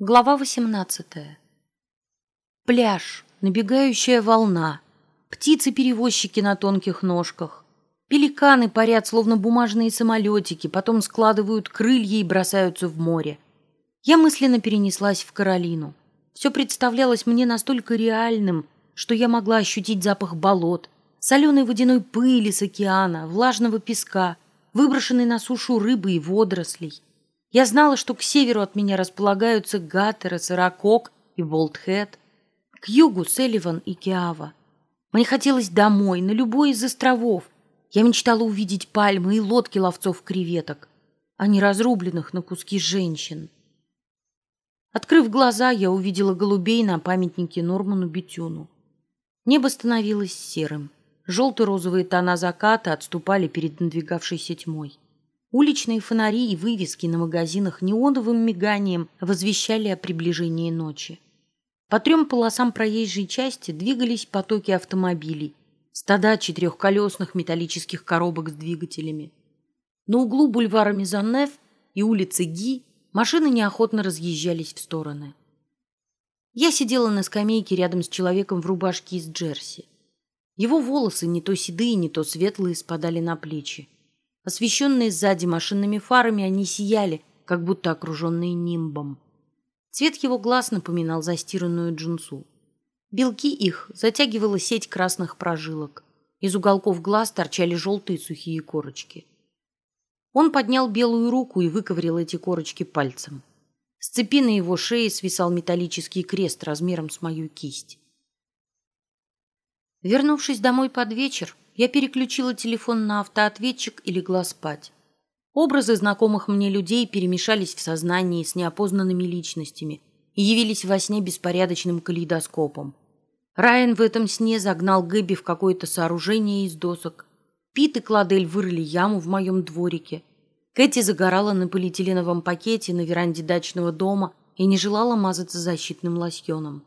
Глава 18. Пляж, набегающая волна, птицы-перевозчики на тонких ножках, пеликаны парят, словно бумажные самолетики, потом складывают крылья и бросаются в море. Я мысленно перенеслась в Каролину. Все представлялось мне настолько реальным, что я могла ощутить запах болот, соленой водяной пыли с океана, влажного песка, выброшенной на сушу рыбы и водорослей. Я знала, что к северу от меня располагаются Гаттерес, Ракок и Болтхед, к югу Селливан и Киава. Мне хотелось домой, на любой из островов. Я мечтала увидеть пальмы и лодки ловцов креветок, а не разрубленных на куски женщин. Открыв глаза, я увидела голубей на памятнике Норману Бетюну. Небо становилось серым. Желто-розовые тона заката отступали перед надвигавшейся тьмой. Уличные фонари и вывески на магазинах неоновым миганием возвещали о приближении ночи. По трем полосам проезжей части двигались потоки автомобилей, стада четырехколесных металлических коробок с двигателями. На углу бульвара Мизаннеф и улицы Ги машины неохотно разъезжались в стороны. Я сидела на скамейке рядом с человеком в рубашке из джерси. Его волосы, не то седые, не то светлые, спадали на плечи. Освещенные сзади машинными фарами, они сияли, как будто окруженные нимбом. Цвет его глаз напоминал застиранную джинсу. Белки их затягивала сеть красных прожилок. Из уголков глаз торчали желтые сухие корочки. Он поднял белую руку и выковырял эти корочки пальцем. С цепи на его шее свисал металлический крест размером с мою кисть. Вернувшись домой под вечер, я переключила телефон на автоответчик и легла спать. Образы знакомых мне людей перемешались в сознании с неопознанными личностями и явились во сне беспорядочным калейдоскопом. Райан в этом сне загнал Гэби в какое-то сооружение из досок. Пит и Кладель вырыли яму в моем дворике. Кэти загорала на полиэтиленовом пакете на веранде дачного дома и не желала мазаться защитным лосьоном.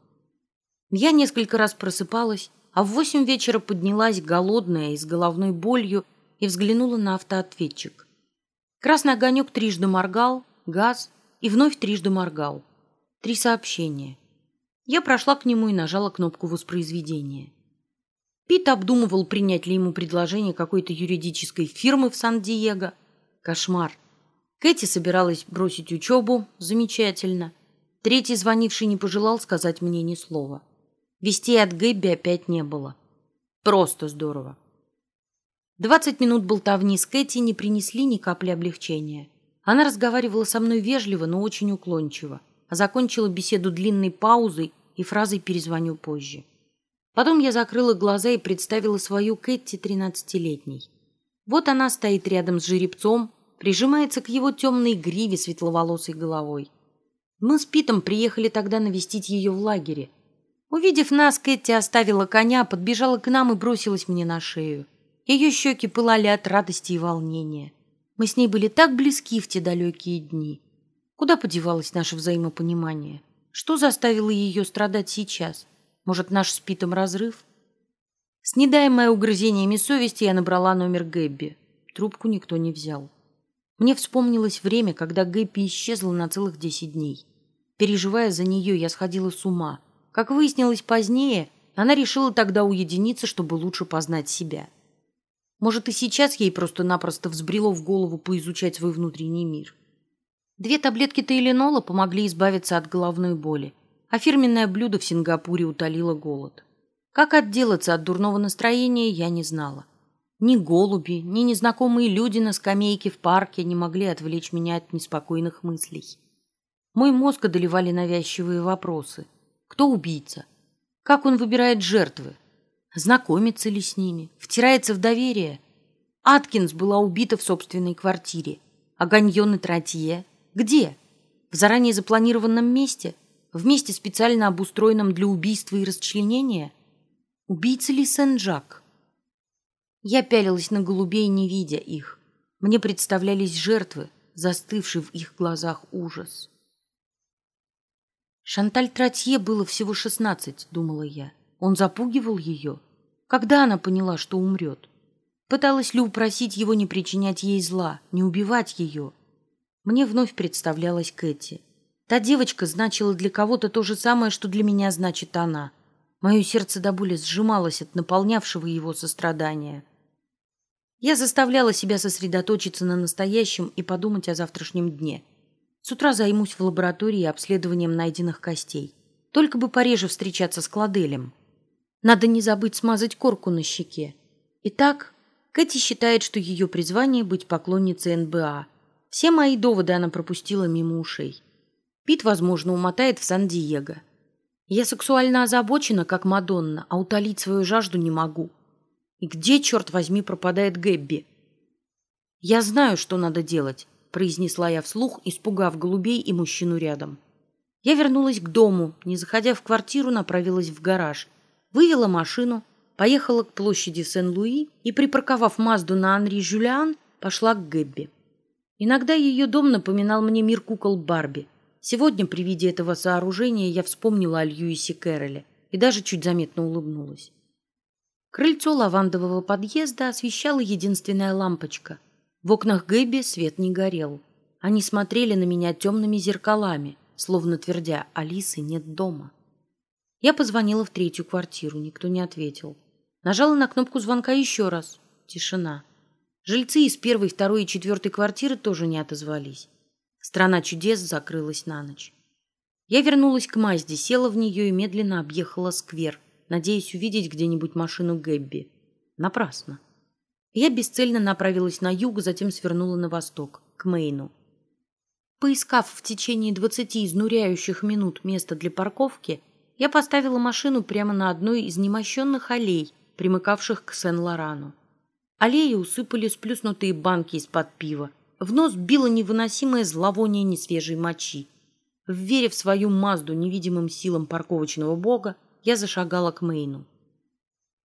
Я несколько раз просыпалась а в восемь вечера поднялась голодная и с головной болью и взглянула на автоответчик. Красный огонек трижды моргал, газ и вновь трижды моргал. Три сообщения. Я прошла к нему и нажала кнопку воспроизведения. Пит обдумывал, принять ли ему предложение какой-то юридической фирмы в Сан-Диего. Кошмар. Кэти собиралась бросить учебу. Замечательно. Третий звонивший не пожелал сказать мне ни слова. Вести от Гэбби опять не было. Просто здорово. Двадцать минут болтовни с Кэти не принесли ни капли облегчения. Она разговаривала со мной вежливо, но очень уклончиво, а закончила беседу длинной паузой и фразой «перезвоню позже». Потом я закрыла глаза и представила свою Кэти тринадцатилетней. Вот она стоит рядом с жеребцом, прижимается к его темной гриве светловолосой головой. Мы с Питом приехали тогда навестить ее в лагере – Увидев нас, Кэти оставила коня, подбежала к нам и бросилась мне на шею. Ее щеки пылали от радости и волнения. Мы с ней были так близки в те далекие дни. Куда подевалось наше взаимопонимание? Что заставило ее страдать сейчас? Может, наш с Питом разрыв? Снедаемая угрызениями совести, я набрала номер Гэбби. Трубку никто не взял. Мне вспомнилось время, когда Гэбби исчезла на целых десять дней. Переживая за нее, я сходила с ума – как выяснилось позднее, она решила тогда уединиться, чтобы лучше познать себя. Может, и сейчас ей просто-напросто взбрело в голову поизучать свой внутренний мир. Две таблетки Тейленола помогли избавиться от головной боли, а фирменное блюдо в Сингапуре утолило голод. Как отделаться от дурного настроения, я не знала. Ни голуби, ни незнакомые люди на скамейке в парке не могли отвлечь меня от неспокойных мыслей. Мой мозг одолевали навязчивые вопросы – кто убийца? Как он выбирает жертвы? Знакомится ли с ними? Втирается в доверие? Аткинс была убита в собственной квартире. А Ганьон и Тратье? Где? В заранее запланированном месте? В месте, специально обустроенном для убийства и расчленения? Убийца ли Сен-Жак? Я пялилась на голубей, не видя их. Мне представлялись жертвы, застывший в их глазах ужас. Шанталь Тратье было всего шестнадцать, думала я. Он запугивал ее. Когда она поняла, что умрет? Пыталась ли упросить его не причинять ей зла, не убивать ее? Мне вновь представлялась Кэти. Та девочка значила для кого-то то же самое, что для меня значит она. Мое сердце до боли сжималось от наполнявшего его сострадания. Я заставляла себя сосредоточиться на настоящем и подумать о завтрашнем дне. С утра займусь в лаборатории обследованием найденных костей. Только бы пореже встречаться с Кладелем. Надо не забыть смазать корку на щеке. Итак, Кэти считает, что ее призвание быть поклонницей НБА. Все мои доводы она пропустила мимо ушей. Пит, возможно, умотает в Сан-Диего. Я сексуально озабочена, как Мадонна, а утолить свою жажду не могу. И где, черт возьми, пропадает Гэбби? Я знаю, что надо делать, произнесла я вслух, испугав голубей и мужчину рядом. Я вернулась к дому, не заходя в квартиру, направилась в гараж, вывела машину, поехала к площади Сен-Луи и, припарковав Мазду на Анри Жюлиан, пошла к Гэбби. Иногда ее дом напоминал мне мир кукол Барби. Сегодня при виде этого сооружения я вспомнила о Льюисе Кэрроле и даже чуть заметно улыбнулась. Крыльцо лавандового подъезда освещала единственная лампочка. В окнах Гэби свет не горел. Они смотрели на меня темными зеркалами, словно твердя «Алисы нет дома». Я позвонила в третью квартиру, никто не ответил. Нажала на кнопку звонка еще раз. Тишина. Жильцы из первой, второй и четвертой квартиры тоже не отозвались. Страна чудес закрылась на ночь. Я вернулась к Мазде, села в нее и медленно объехала сквер, надеясь увидеть где-нибудь машину Гэбби. Напрасно. Я бесцельно направилась на юг, затем свернула на восток, к Мейну. Поискав в течение двадцати изнуряющих минут место для парковки, я поставила машину прямо на одной из немощенных аллей, примыкавших к Сен-Лорану. Аллеи усыпали сплюснутые банки из-под пива, в нос било невыносимое зловоние несвежей мочи. Вверив свою Мазду невидимым силам парковочного бога, я зашагала к Мейну.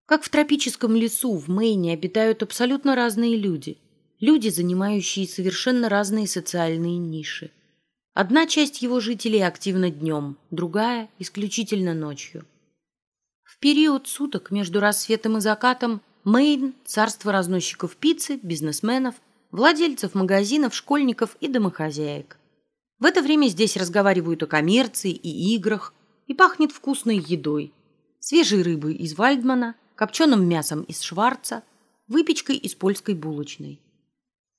Как в тропическом лесу, в Мейне обитают абсолютно разные люди. Люди, занимающие совершенно разные социальные ниши. Одна часть его жителей активна днем, другая – исключительно ночью. В период суток между рассветом и закатом Мейн – царство разносчиков пиццы, бизнесменов, владельцев магазинов, школьников и домохозяек. В это время здесь разговаривают о коммерции и играх, и пахнет вкусной едой, свежей рыбой из Вальдмана, копченым мясом из Шварца, выпечкой из польской булочной.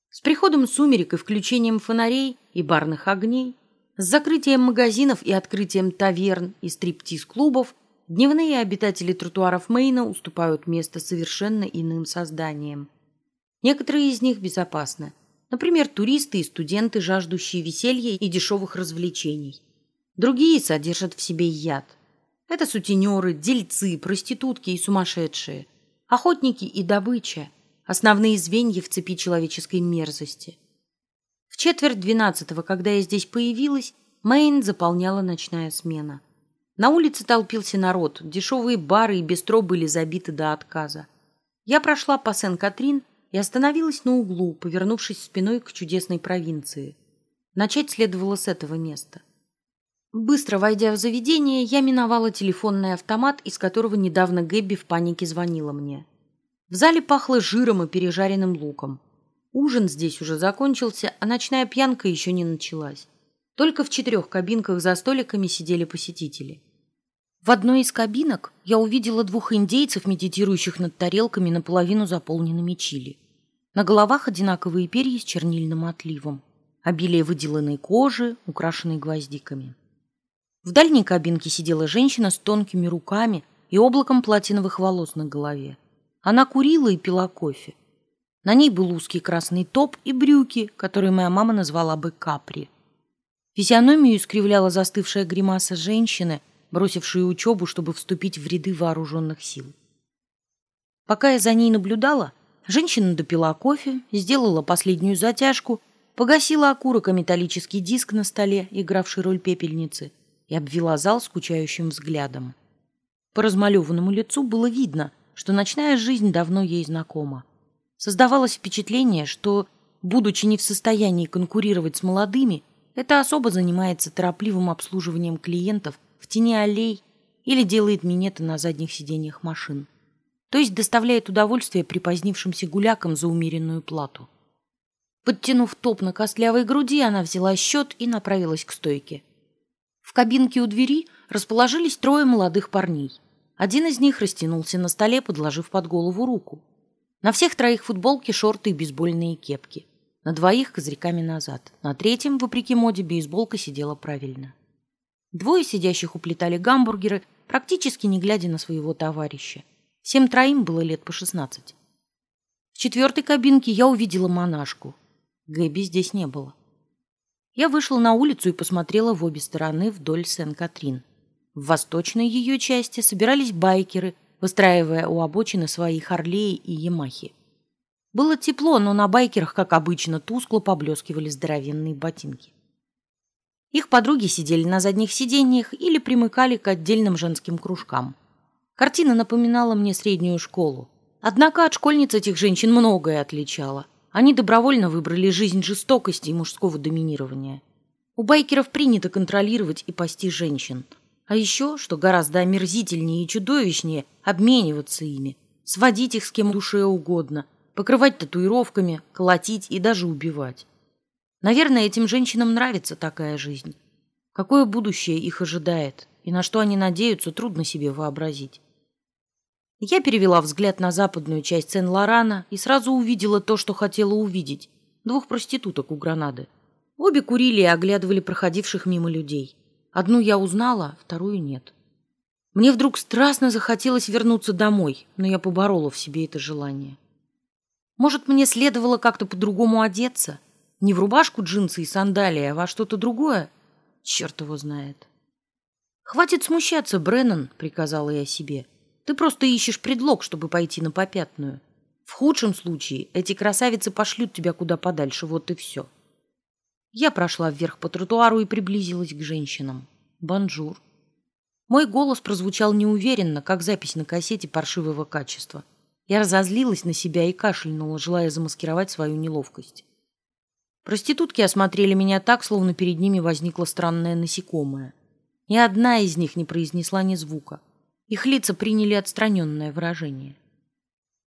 С приходом сумерек и включением фонарей и барных огней, с закрытием магазинов и открытием таверн и стриптиз-клубов, дневные обитатели тротуаров Мейна уступают место совершенно иным созданиям. Некоторые из них безопасны. Например, туристы и студенты, жаждущие веселья и дешевых развлечений. Другие содержат в себе яд. Это сутенеры, дельцы, проститутки и сумасшедшие. Охотники и добыча – основные звенья в цепи человеческой мерзости. В четверть двенадцатого, когда я здесь появилась, Мэйн заполняла ночная смена. На улице толпился народ, дешевые бары и бистро были забиты до отказа. Я прошла по Сен-Катрин и остановилась на углу, повернувшись спиной к чудесной провинции. Начать следовало с этого места. Быстро войдя в заведение, я миновала телефонный автомат, из которого недавно Гэбби в панике звонила мне. В зале пахло жиром и пережаренным луком. Ужин здесь уже закончился, а ночная пьянка еще не началась. Только в четырех кабинках за столиками сидели посетители. В одной из кабинок я увидела двух индейцев, медитирующих над тарелками, наполовину заполненными чили. На головах одинаковые перья с чернильным отливом, обилие выделанной кожи, украшенной гвоздиками. В дальней кабинке сидела женщина с тонкими руками и облаком платиновых волос на голове. Она курила и пила кофе. На ней был узкий красный топ и брюки, которые моя мама назвала бы капри. Физиономию искривляла застывшая гримаса женщины, бросившие учебу, чтобы вступить в ряды вооруженных сил. Пока я за ней наблюдала, женщина допила кофе, сделала последнюю затяжку, погасила окурок о металлический диск на столе, игравший роль пепельницы, и обвела зал скучающим взглядом. По размалеванному лицу было видно, что ночная жизнь давно ей знакома. Создавалось впечатление, что, будучи не в состоянии конкурировать с молодыми, это особо занимается торопливым обслуживанием клиентов в тени аллей или делает минеты на задних сиденьях машин. То есть доставляет удовольствие припозднившимся гулякам за умеренную плату. Подтянув топ на костлявой груди, она взяла счет и направилась к стойке. Кабинке у двери расположились трое молодых парней. Один из них растянулся на столе, подложив под голову руку. На всех троих футболки, шорты и бейсбольные кепки. На двоих козырьками назад. На третьем, вопреки моде, бейсболка сидела правильно. Двое сидящих уплетали гамбургеры, практически не глядя на своего товарища. Всем троим было лет по шестнадцать. В четвертой кабинке я увидела монашку. Гэби здесь не было. Я вышла на улицу и посмотрела в обе стороны вдоль Сен-Катрин. В восточной ее части собирались байкеры, выстраивая у обочины свои Харлеи и Ямахи. Было тепло, но на байкерах, как обычно, тускло поблескивали здоровенные ботинки. Их подруги сидели на задних сиденьях или примыкали к отдельным женским кружкам. Картина напоминала мне среднюю школу. Однако от школьниц этих женщин многое отличало – они добровольно выбрали жизнь жестокости и мужского доминирования. У байкеров принято контролировать и пасти женщин. А еще, что гораздо омерзительнее и чудовищнее, обмениваться ими, сводить их с кем душе угодно, покрывать татуировками, колотить и даже убивать. Наверное, этим женщинам нравится такая жизнь. Какое будущее их ожидает и на что они надеются, трудно себе вообразить. Я перевела взгляд на западную часть Сен-Лорана и сразу увидела то, что хотела увидеть. Двух проституток у Гранады. Обе курили и оглядывали проходивших мимо людей. Одну я узнала, вторую нет. Мне вдруг страстно захотелось вернуться домой, но я поборола в себе это желание. Может, мне следовало как-то по-другому одеться? Не в рубашку, джинсы и сандалии, а во что-то другое? Черт его знает. «Хватит смущаться, Бреннан», — приказала я себе. — ты просто ищешь предлог, чтобы пойти на попятную. В худшем случае эти красавицы пошлют тебя куда подальше, вот и все. Я прошла вверх по тротуару и приблизилась к женщинам. Bonjour. Мой голос прозвучал неуверенно, как запись на кассете паршивого качества. Я разозлилась на себя и кашлянула, желая замаскировать свою неловкость. Проститутки осмотрели меня так, словно перед ними возникло странное насекомое. Ни одна из них не произнесла ни звука. Их лица приняли отстраненное выражение.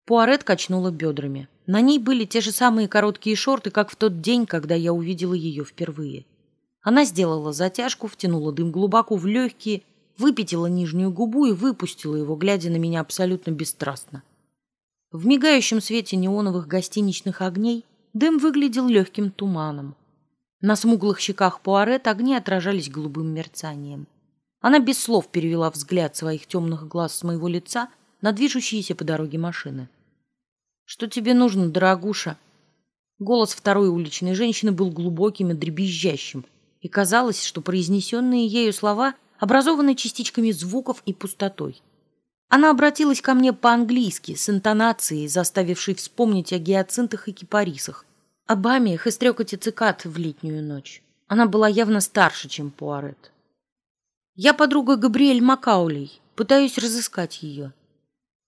Пуарет качнула бедрами. На ней были те же самые короткие шорты, как в тот день, когда я увидела ее впервые. Она сделала затяжку, втянула дым глубоко в легкие, выпятила нижнюю губу и выпустила его, глядя на меня абсолютно бесстрастно. В мигающем свете неоновых гостиничных огней дым выглядел легким туманом. На смуглых щеках Пуарет огни отражались голубым мерцанием. Она без слов перевела взгляд своих темных глаз с моего лица на движущиеся по дороге машины. «Что тебе нужно, дорогуша?» Голос второй уличной женщины был глубоким и дребезжащим, и казалось, что произнесенные ею слова образованы частичками звуков и пустотой. Она обратилась ко мне по-английски, с интонацией, заставившей вспомнить о гиацинтах и кипарисах, об амиях и стрекоте цикад в летнюю ночь. Она была явно старше, чем Пуарет. Я подруга Габриэль Макаулей. Пытаюсь разыскать ее.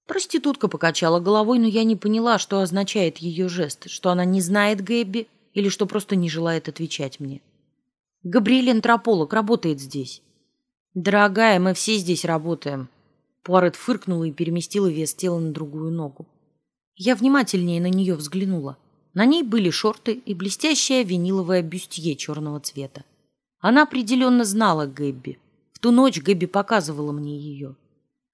Проститутка покачала головой, но я не поняла, что означает ее жест, что она не знает Гэбби или что просто не желает отвечать мне. Габриэль антрополог, работает здесь. Дорогая, мы все здесь работаем. Пуарет фыркнула и переместила вес тела на другую ногу. Я внимательнее на нее взглянула. На ней были шорты и блестящее виниловое бюстье черного цвета. Она определенно знала Гэбби ту ночь Гэби показывала мне ее.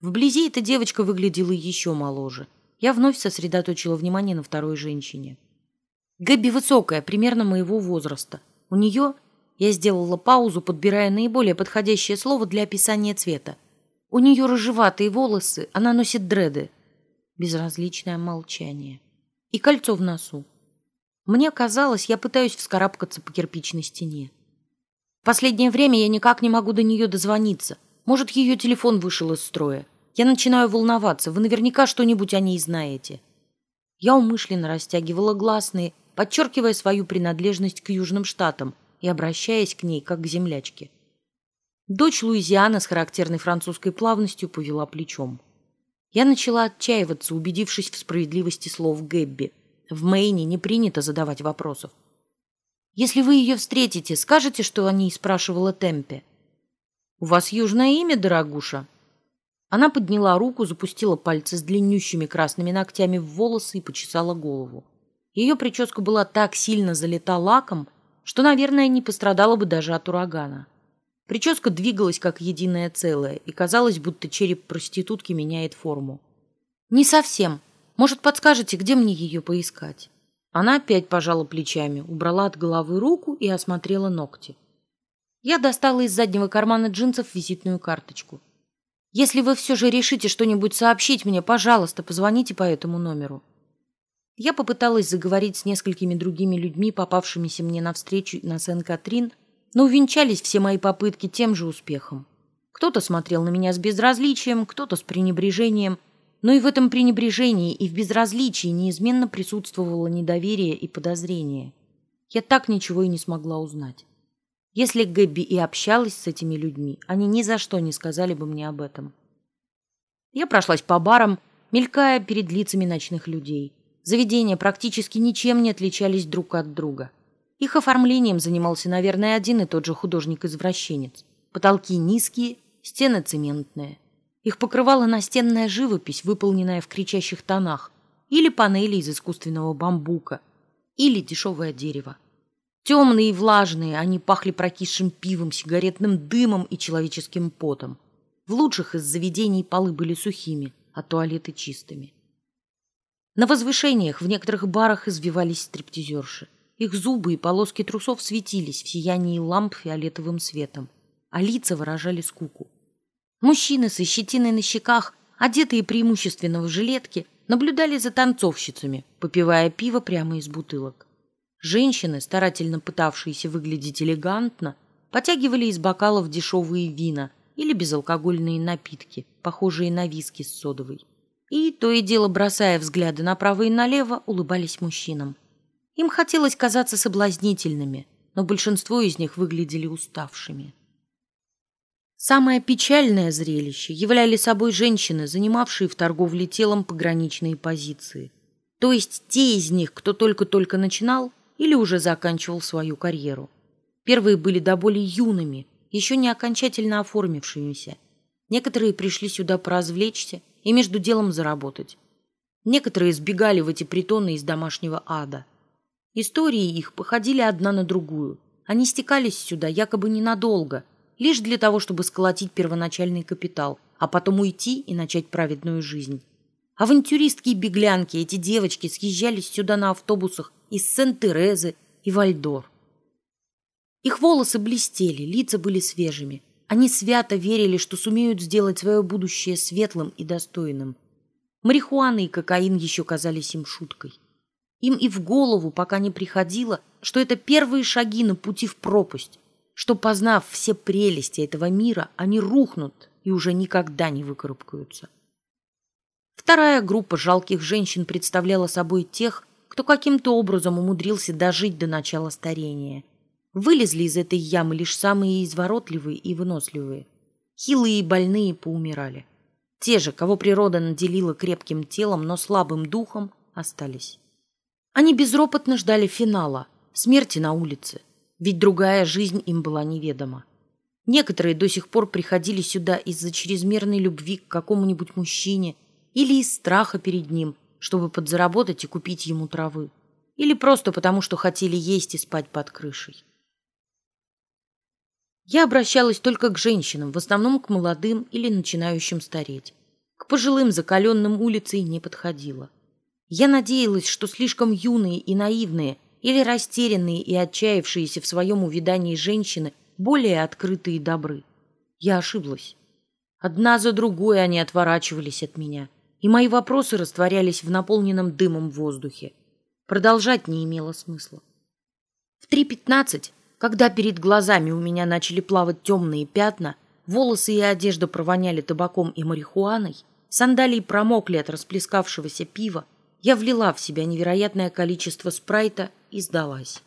Вблизи эта девочка выглядела еще моложе. Я вновь сосредоточила внимание на второй женщине. Гэби высокая, примерно моего возраста. У нее... Я сделала паузу, подбирая наиболее подходящее слово для описания цвета. У нее рыжеватые волосы, она носит дреды. Безразличное молчание. И кольцо в носу. Мне казалось, я пытаюсь вскарабкаться по кирпичной стене. Последнее время я никак не могу до нее дозвониться. Может, ее телефон вышел из строя. Я начинаю волноваться. Вы наверняка что-нибудь о ней знаете. Я умышленно растягивала гласные, подчеркивая свою принадлежность к Южным Штатам и обращаясь к ней, как к землячке. Дочь Луизиана с характерной французской плавностью повела плечом. Я начала отчаиваться, убедившись в справедливости слов Гэбби. В Мэйне не принято задавать вопросов. Если вы ее встретите, скажете, что о ней спрашивала Темпе. У вас южное имя, дорогуша? Она подняла руку, запустила пальцы с длиннющими красными ногтями в волосы и почесала голову. Ее прическа была так сильно залита лаком, что, наверное, не пострадала бы даже от урагана. Прическа двигалась как единое целое, и казалось, будто череп проститутки меняет форму. «Не совсем. Может, подскажете, где мне ее поискать?» Она опять пожала плечами, убрала от головы руку и осмотрела ногти. Я достала из заднего кармана джинсов визитную карточку. «Если вы все же решите что-нибудь сообщить мне, пожалуйста, позвоните по этому номеру». Я попыталась заговорить с несколькими другими людьми, попавшимися мне навстречу на Сен-Катрин, но увенчались все мои попытки тем же успехом. Кто-то смотрел на меня с безразличием, кто-то с пренебрежением, но и в этом пренебрежении и в безразличии неизменно присутствовало недоверие и подозрение. Я так ничего и не смогла узнать. Если Гэбби и общалась с этими людьми, они ни за что не сказали бы мне об этом. Я прошлась по барам, мелькая перед лицами ночных людей. Заведения практически ничем не отличались друг от друга. Их оформлением занимался, наверное, один и тот же художник-извращенец. Потолки низкие, стены цементные. Их покрывала настенная живопись, выполненная в кричащих тонах, или панели из искусственного бамбука, или дешевое дерево. Темные и влажные, они пахли прокисшим пивом, сигаретным дымом и человеческим потом. В лучших из заведений полы были сухими, а туалеты чистыми. На возвышениях в некоторых барах извивались стриптизерши. Их зубы и полоски трусов светились в сиянии ламп фиолетовым светом, а лица выражали скуку. Мужчины со щетиной на щеках, одетые преимущественно в жилетки, наблюдали за танцовщицами, попивая пиво прямо из бутылок. Женщины, старательно пытавшиеся выглядеть элегантно, потягивали из бокалов дешевые вина или безалкогольные напитки, похожие на виски с содовой и, то и дело бросая взгляды направо и налево, улыбались мужчинам. Им хотелось казаться соблазнительными, но большинство из них выглядели уставшими. Самое печальное зрелище являли собой женщины, занимавшие в торговле телом пограничные позиции. То есть те из них, кто только-только начинал или уже заканчивал свою карьеру. Первые были до боли юными, еще не окончательно оформившимися. Некоторые пришли сюда поразвлечься, и между делом заработать. Некоторые сбегали в эти притоны из домашнего ада. Истории их походили одна на другую. Они стекались сюда якобы ненадолго, лишь для того, чтобы сколотить первоначальный капитал, а потом уйти и начать праведную жизнь. Авантюристки и беглянки, эти девочки съезжались сюда на автобусах из Сент-Терезы и Вальдор. Их волосы блестели, лица были свежими. Они свято верили, что сумеют сделать свое будущее светлым и достойным. Марихуана и кокаин еще казались им шуткой. Им и в голову пока не приходило, что это первые шаги на пути в пропасть, что, познав все прелести этого мира, они рухнут и уже никогда не выкарабкаются. Вторая группа жалких женщин представляла собой тех, кто каким-то образом умудрился дожить до начала старения – Вылезли из этой ямы лишь самые изворотливые и выносливые. Хилые и больные поумирали. Те же, кого природа наделила крепким телом, но слабым духом, остались. Они безропотно ждали финала, смерти на улице, ведь другая жизнь им была неведома. Некоторые до сих пор приходили сюда из-за чрезмерной любви к какому-нибудь мужчине или из страха перед ним, чтобы подзаработать и купить ему травы, или просто потому, что хотели есть и спать под крышей. Я обращалась только к женщинам, в основном к молодым или начинающим стареть. К пожилым закаленным улицей не подходила. Я надеялась, что слишком юные и наивные или растерянные и отчаявшиеся в своем увидании женщины более открытые и добры. Я ошиблась. Одна за другой они отворачивались от меня, и мои вопросы растворялись в наполненном дымом воздухе. Продолжать не имело смысла. В три пятнадцать когда перед глазами у меня начали плавать темные пятна, волосы и одежда провоняли табаком и марихуаной, сандалии промокли от расплескавшегося пива, я влила в себя невероятное количество спрайта и сдалась.